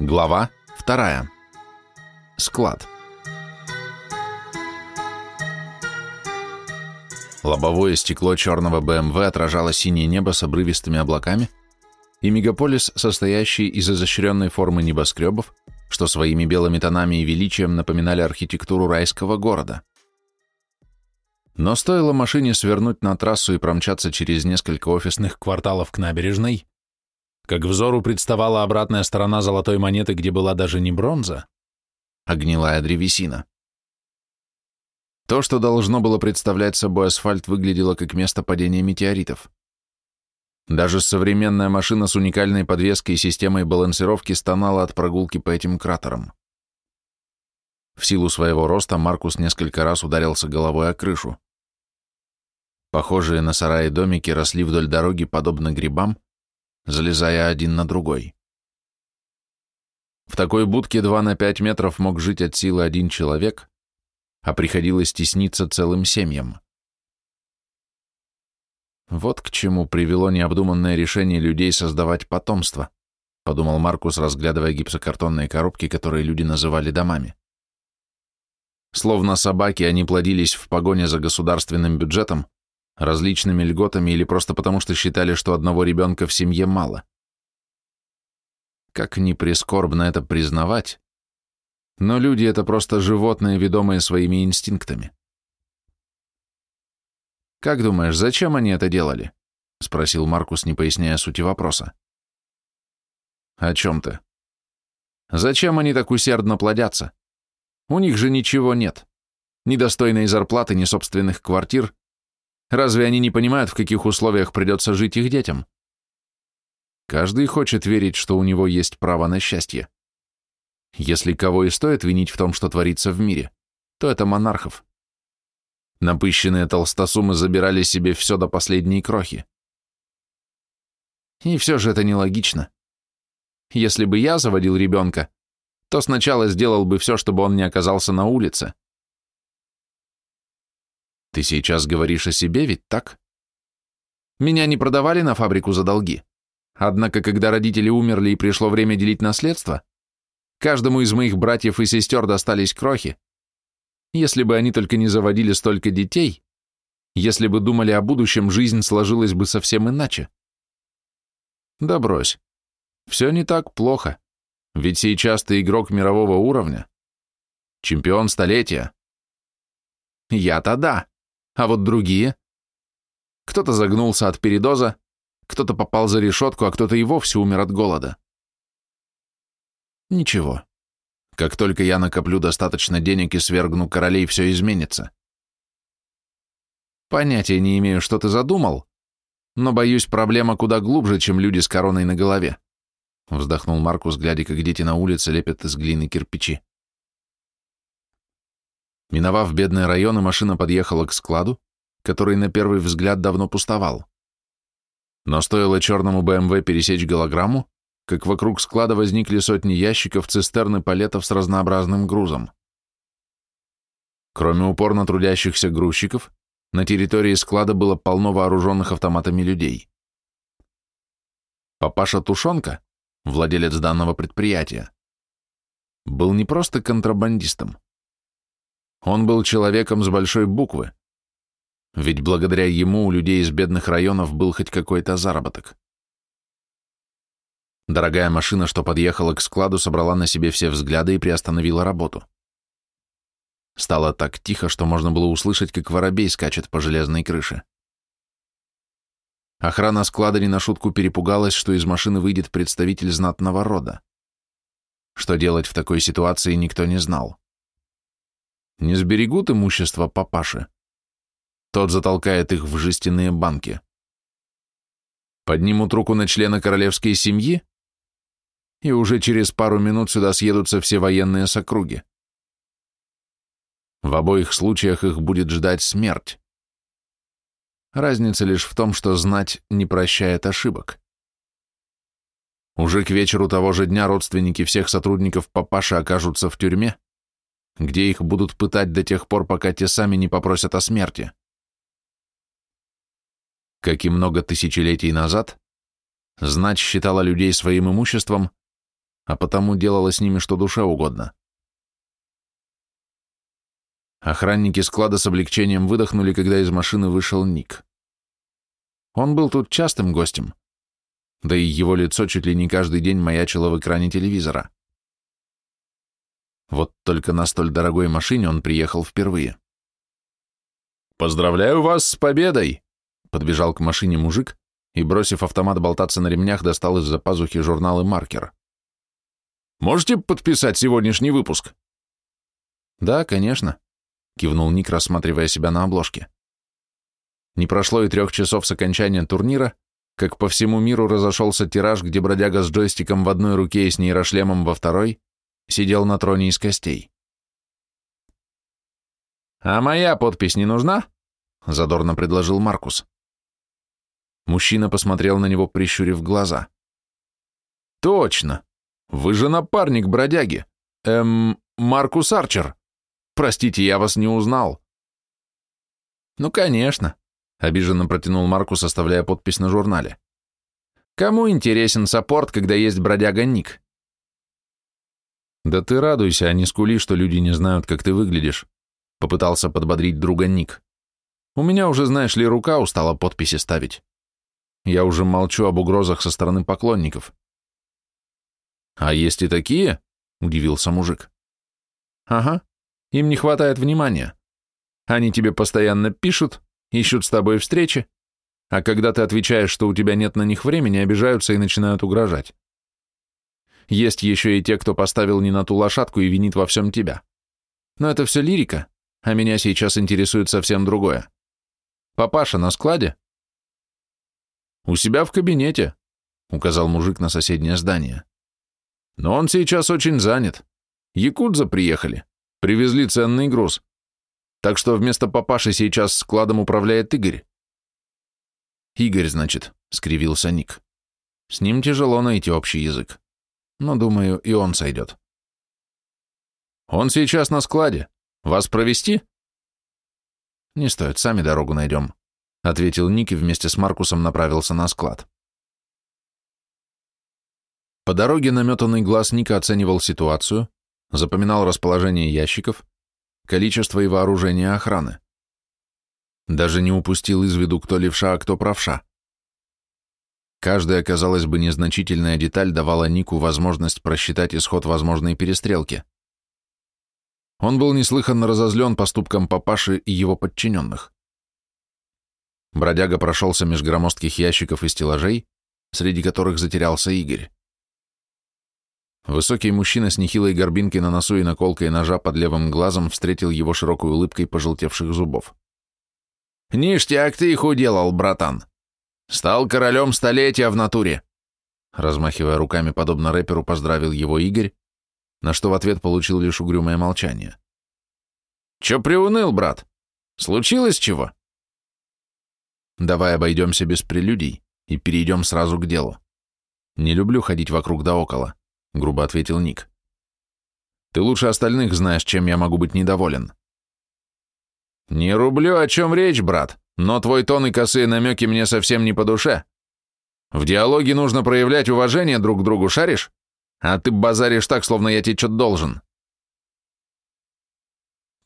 Глава вторая. Склад. Лобовое стекло черного БМВ отражало синее небо с обрывистыми облаками, и мегаполис, состоящий из изощренной формы небоскребов, что своими белыми тонами и величием напоминали архитектуру райского города. Но стоило машине свернуть на трассу и промчаться через несколько офисных кварталов к набережной, как взору представала обратная сторона золотой монеты, где была даже не бронза, а гнилая древесина. То, что должно было представлять собой асфальт, выглядело как место падения метеоритов. Даже современная машина с уникальной подвеской и системой балансировки стонала от прогулки по этим кратерам. В силу своего роста Маркус несколько раз ударился головой о крышу. Похожие на сараи домики росли вдоль дороги, подобно грибам, залезая один на другой. В такой будке 2 на 5 метров мог жить от силы один человек, а приходилось тесниться целым семьям. Вот к чему привело необдуманное решение людей создавать потомство, подумал Маркус, разглядывая гипсокартонные коробки, которые люди называли домами. Словно собаки, они плодились в погоне за государственным бюджетом, различными льготами или просто потому, что считали, что одного ребенка в семье мало. Как ни прискорбно это признавать, но люди — это просто животные, ведомые своими инстинктами. «Как думаешь, зачем они это делали?» — спросил Маркус, не поясняя сути вопроса. «О чем ты?» «Зачем они так усердно плодятся? У них же ничего нет. Ни достойной зарплаты, ни собственных квартир, Разве они не понимают, в каких условиях придется жить их детям? Каждый хочет верить, что у него есть право на счастье. Если кого и стоит винить в том, что творится в мире, то это монархов. Напыщенные толстосумы забирали себе все до последней крохи. И все же это нелогично. Если бы я заводил ребенка, то сначала сделал бы все, чтобы он не оказался на улице, ты сейчас говоришь о себе, ведь так? Меня не продавали на фабрику за долги. Однако, когда родители умерли и пришло время делить наследство, каждому из моих братьев и сестер достались крохи. Если бы они только не заводили столько детей, если бы думали о будущем, жизнь сложилась бы совсем иначе. Да брось. Все не так плохо. Ведь сейчас ты игрок мирового уровня. Чемпион столетия. Я-то да. А вот другие? Кто-то загнулся от передоза, кто-то попал за решетку, а кто-то и вовсе умер от голода. Ничего. Как только я накоплю достаточно денег и свергну королей, все изменится. Понятия не имею, что ты задумал, но, боюсь, проблема куда глубже, чем люди с короной на голове. Вздохнул Маркус, глядя, как дети на улице лепят из глины кирпичи. Миновав бедные районы, машина подъехала к складу, который на первый взгляд давно пустовал. Но стоило черному БМВ пересечь голограмму, как вокруг склада возникли сотни ящиков, цистерн палетов с разнообразным грузом. Кроме упорно трудящихся грузчиков, на территории склада было полно вооруженных автоматами людей. Папаша Тушонка, владелец данного предприятия, был не просто контрабандистом. Он был человеком с большой буквы, ведь благодаря ему у людей из бедных районов был хоть какой-то заработок. Дорогая машина, что подъехала к складу, собрала на себе все взгляды и приостановила работу. Стало так тихо, что можно было услышать, как воробей скачет по железной крыше. Охрана склада не на шутку перепугалась, что из машины выйдет представитель знатного рода. Что делать в такой ситуации, никто не знал. Не сберегут имущество папаши. Тот затолкает их в жестяные банки. Поднимут руку на члена королевской семьи, и уже через пару минут сюда съедутся все военные с округи. В обоих случаях их будет ждать смерть. Разница лишь в том, что знать не прощает ошибок. Уже к вечеру того же дня родственники всех сотрудников папаши окажутся в тюрьме, где их будут пытать до тех пор, пока те сами не попросят о смерти. Как и много тысячелетий назад, знать считала людей своим имуществом, а потому делала с ними что душе угодно. Охранники склада с облегчением выдохнули, когда из машины вышел Ник. Он был тут частым гостем, да и его лицо чуть ли не каждый день маячило в экране телевизора. Вот только на столь дорогой машине он приехал впервые. «Поздравляю вас с победой!» Подбежал к машине мужик и, бросив автомат болтаться на ремнях, достал из-за пазухи журнал и маркер. «Можете подписать сегодняшний выпуск?» «Да, конечно», — кивнул Ник, рассматривая себя на обложке. Не прошло и трех часов с окончания турнира, как по всему миру разошелся тираж, где бродяга с джойстиком в одной руке и с нейрошлемом во второй сидел на троне из костей. «А моя подпись не нужна?» — задорно предложил Маркус. Мужчина посмотрел на него, прищурив глаза. «Точно! Вы же напарник бродяги! Эм, Маркус Арчер! Простите, я вас не узнал!» «Ну, конечно!» — обиженно протянул Маркус, оставляя подпись на журнале. «Кому интересен саппорт, когда есть бродяга Ник?» «Да ты радуйся, а не скули, что люди не знают, как ты выглядишь», — попытался подбодрить друга Ник. «У меня уже, знаешь ли, рука устала подписи ставить. Я уже молчу об угрозах со стороны поклонников». «А есть и такие?» — удивился мужик. «Ага, им не хватает внимания. Они тебе постоянно пишут, ищут с тобой встречи, а когда ты отвечаешь, что у тебя нет на них времени, обижаются и начинают угрожать. Есть еще и те, кто поставил не на ту лошадку и винит во всем тебя. Но это все лирика, а меня сейчас интересует совсем другое. Папаша на складе? У себя в кабинете, указал мужик на соседнее здание. Но он сейчас очень занят. Якудза приехали, привезли ценный груз. Так что вместо папаши сейчас складом управляет Игорь. Игорь, значит, скривился Ник. С ним тяжело найти общий язык но, думаю, и он сойдет. Он сейчас на складе. Вас провести? Не стоит, сами дорогу найдем, ответил Ник и вместе с Маркусом направился на склад. По дороге наметанный глаз Ника оценивал ситуацию, запоминал расположение ящиков, количество и вооружение охраны. Даже не упустил из виду, кто левша, а кто правша. Каждая, казалось бы, незначительная деталь давала Нику возможность просчитать исход возможной перестрелки. Он был неслыханно разозлен поступком папаши и его подчиненных. Бродяга прошелся меж громоздких ящиков и стеллажей, среди которых затерялся Игорь. Высокий мужчина с нехилой горбинкой на носу и наколкой ножа под левым глазом встретил его широкой улыбкой пожелтевших зубов. «Ништяк ты их уделал, братан!» Стал королем столетия в натуре. Размахивая руками, подобно рэперу, поздравил его Игорь, на что в ответ получил лишь угрюмое молчание. Че приуныл, брат? Случилось чего? Давай обойдемся без прелюдий и перейдем сразу к делу. Не люблю ходить вокруг да около, грубо ответил Ник. Ты лучше остальных знаешь, чем я могу быть недоволен. Не рублю, о чем речь, брат. Но твой тон и косые намеки мне совсем не по душе. В диалоге нужно проявлять уважение друг к другу, шаришь? А ты базаришь так, словно я тебе что-то должен.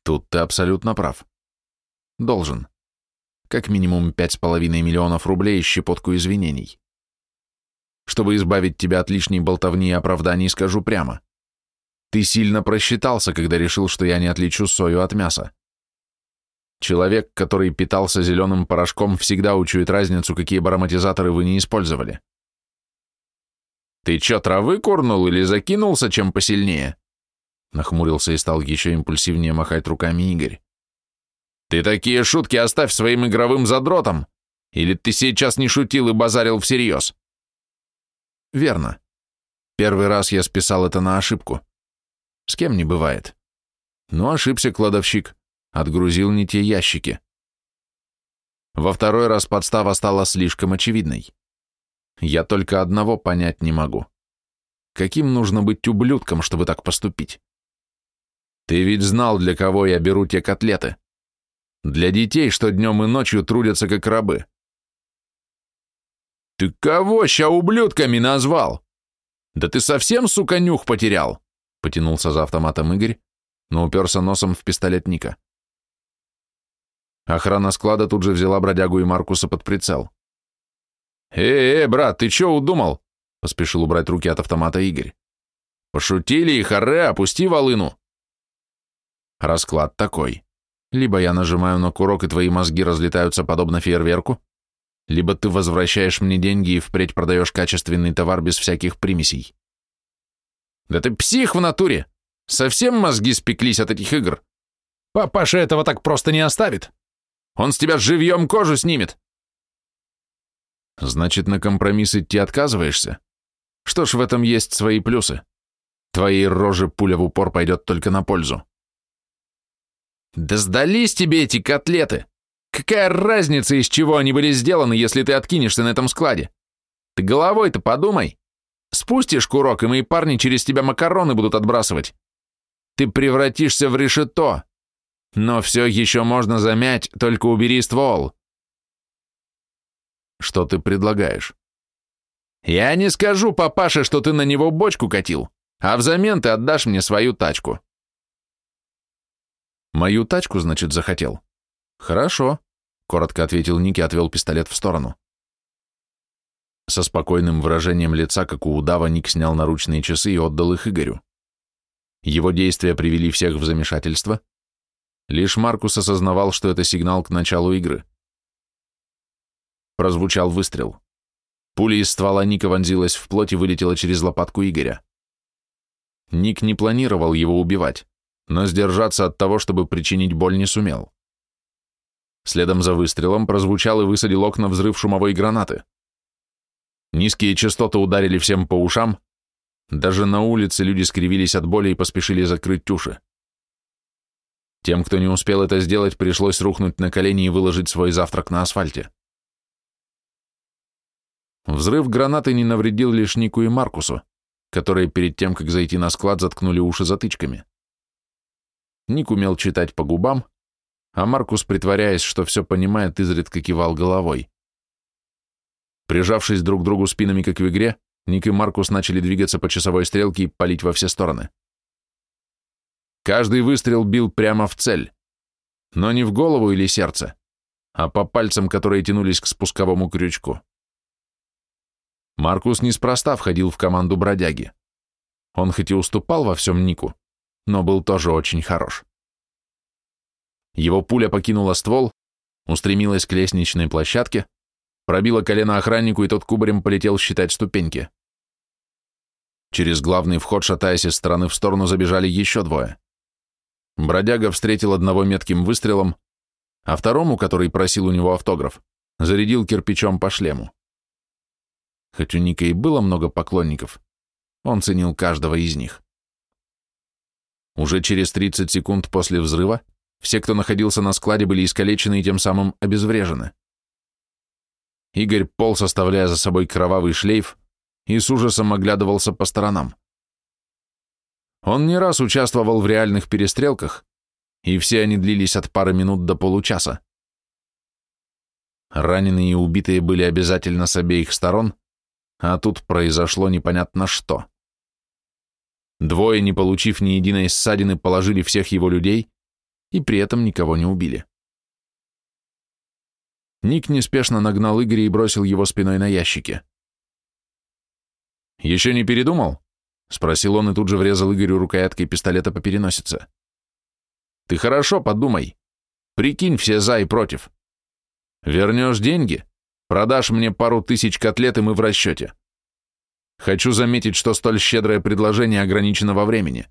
Тут ты абсолютно прав. Должен. Как минимум пять с половиной миллионов рублей и щепотку извинений. Чтобы избавить тебя от лишней болтовни и оправданий, скажу прямо. Ты сильно просчитался, когда решил, что я не отличу сою от мяса. Человек, который питался зеленым порошком, всегда учует разницу, какие бы ароматизаторы вы не использовали. «Ты чё, травы курнул или закинулся чем посильнее?» Нахмурился и стал еще импульсивнее махать руками Игорь. «Ты такие шутки оставь своим игровым задротам! Или ты сейчас не шутил и базарил всерьез?» «Верно. Первый раз я списал это на ошибку. С кем не бывает. Но ошибся кладовщик. Отгрузил не те ящики. Во второй раз подстава стала слишком очевидной. Я только одного понять не могу. Каким нужно быть ублюдком, чтобы так поступить? Ты ведь знал, для кого я беру те котлеты. Для детей, что днем и ночью трудятся как рабы. Ты кого ща ублюдками назвал? «Да ты совсем, сука, нюх потерял!» Потянулся за автоматом Игорь, но уперся носом в пистолет Ника. Охрана склада тут же взяла бродягу и Маркуса под прицел. «Эй, эй, брат, ты чё удумал?» — поспешил убрать руки от автомата Игорь. «Пошутили и харе, опусти волыну!» Расклад такой. Либо я нажимаю на курок, и твои мозги разлетаются подобно фейерверку, либо ты возвращаешь мне деньги и впредь продаешь качественный товар без всяких примесей. Да ты псих в натуре! Совсем мозги спеклись от этих игр? Папаша этого так просто не оставит. Он с тебя живьем кожу снимет. Значит, на компромисс идти отказываешься? Что ж, в этом есть свои плюсы. Твоей роже пуля в упор пойдет только на пользу. Да сдались тебе эти котлеты! Какая разница, из чего они были сделаны, если ты откинешься на этом складе? Ты головой-то подумай. Спустишь курок, и мои парни через тебя макароны будут отбрасывать. Ты превратишься в решето. Но все еще можно замять, только убери ствол. Что ты предлагаешь? Я не скажу папаше, что ты на него бочку катил, а взамен ты отдашь мне свою тачку. Мою тачку, значит, захотел? Хорошо, коротко ответил Ник и отвел пистолет в сторону. Со спокойным выражением лица, как у удава, Ник снял наручные часы и отдал их Игорю. Его действия привели всех в замешательство, Лишь Маркус осознавал, что это сигнал к началу игры. Прозвучал выстрел. Пуля из ствола Ника вонзилась в плоть и вылетела через лопатку Игоря. Ник не планировал его убивать, но сдержаться от того, чтобы причинить боль, не сумел. Следом за выстрелом прозвучал и высадил окна взрыв шумовой гранаты. Низкие частоты ударили всем по ушам, даже на улице люди скривились от боли и поспешили закрыть уши. Тем, кто не успел это сделать, пришлось рухнуть на колени и выложить свой завтрак на асфальте. Взрыв гранаты не навредил лишь Нику и Маркусу, которые перед тем, как зайти на склад, заткнули уши затычками. Ник умел читать по губам, а Маркус, притворяясь, что все понимает, изредка кивал головой. Прижавшись друг к другу спинами, как в игре, Ник и Маркус начали двигаться по часовой стрелке и палить во все стороны. Каждый выстрел бил прямо в цель. Но не в голову или сердце, а по пальцам, которые тянулись к спусковому крючку. Маркус неспроста входил в команду бродяги. Он хоть и уступал во всем Нику, но был тоже очень хорош. Его пуля покинула ствол, устремилась к лестничной площадке, пробила колено охраннику, и тот кубарем полетел считать ступеньки. Через главный вход, шатаясь из стороны в сторону, забежали еще двое. Бродяга встретил одного метким выстрелом, а второму, который просил у него автограф, зарядил кирпичом по шлему. Хоть у Ника и было много поклонников, он ценил каждого из них. Уже через 30 секунд после взрыва все, кто находился на складе, были искалечены и тем самым обезврежены. Игорь полз, оставляя за собой кровавый шлейф, и с ужасом оглядывался по сторонам. Он не раз участвовал в реальных перестрелках, и все они длились от пары минут до получаса. Раненые и убитые были обязательно с обеих сторон, а тут произошло непонятно что. Двое, не получив ни единой ссадины, положили всех его людей и при этом никого не убили. Ник неспешно нагнал Игоря и бросил его спиной на ящики. «Еще не передумал?» Спросил он и тут же врезал Игорю рукояткой пистолета по переносице. Ты хорошо подумай. Прикинь все за и против. Вернешь деньги, продашь мне пару тысяч котлет, и мы в расчете. Хочу заметить, что столь щедрое предложение ограничено во времени.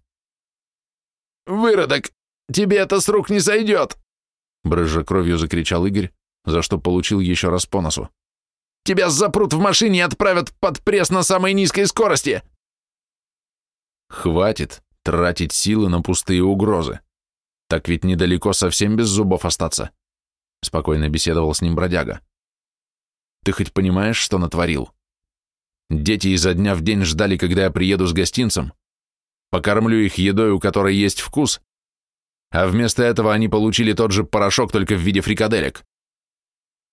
«Выродок, тебе это с рук не сойдет!» Брызжа кровью закричал Игорь, за что получил еще раз по носу. «Тебя запрут в машине и отправят под пресс на самой низкой скорости!» Хватит тратить силы на пустые угрозы. Так ведь недалеко совсем без зубов остаться. Спокойно беседовал с ним бродяга. Ты хоть понимаешь, что натворил? Дети изо дня в день ждали, когда я приеду с гостинцем, покормлю их едой, у которой есть вкус, а вместо этого они получили тот же порошок, только в виде фрикаделек.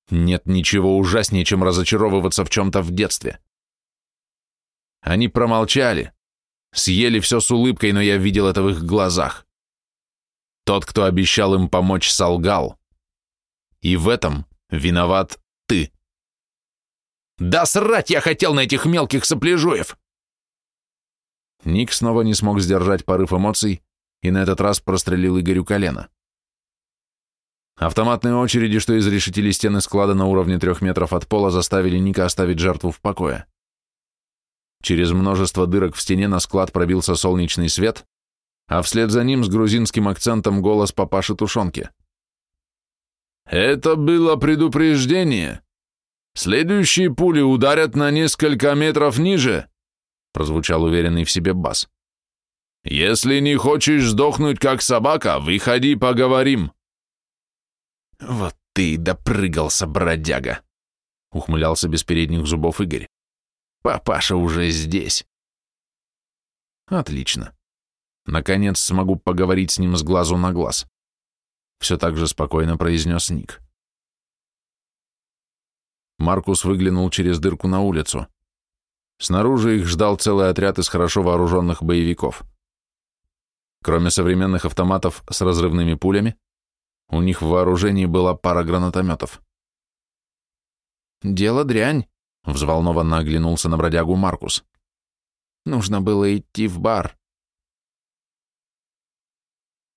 Нет ничего ужаснее, чем разочаровываться в чем-то в детстве. Они промолчали, съели все с улыбкой, но я видел это в их глазах. Тот, кто обещал им помочь, солгал. И в этом виноват ты. Да срать я хотел на этих мелких сопляжуев! Ник снова не смог сдержать порыв эмоций и на этот раз прострелил Игорю колено. Автоматные очереди, что изрешетили стены склада на уровне трех метров от пола, заставили Ника оставить жертву в покое. Через множество дырок в стене на склад пробился солнечный свет, а вслед за ним с грузинским акцентом голос папаши Тушонки. «Это было предупреждение. Следующие пули ударят на несколько метров ниже», прозвучал уверенный в себе бас. «Если не хочешь сдохнуть, как собака, выходи, поговорим». «Вот ты и допрыгался, бродяга!» — ухмылялся без передних зубов Игорь. «Папаша уже здесь!» «Отлично. Наконец смогу поговорить с ним с глазу на глаз», — все так же спокойно произнес Ник. Маркус выглянул через дырку на улицу. Снаружи их ждал целый отряд из хорошо вооруженных боевиков. Кроме современных автоматов с разрывными пулями, у них в вооружении была пара гранатометов. «Дело дрянь», — взволнованно оглянулся на бродягу Маркус. «Нужно было идти в бар.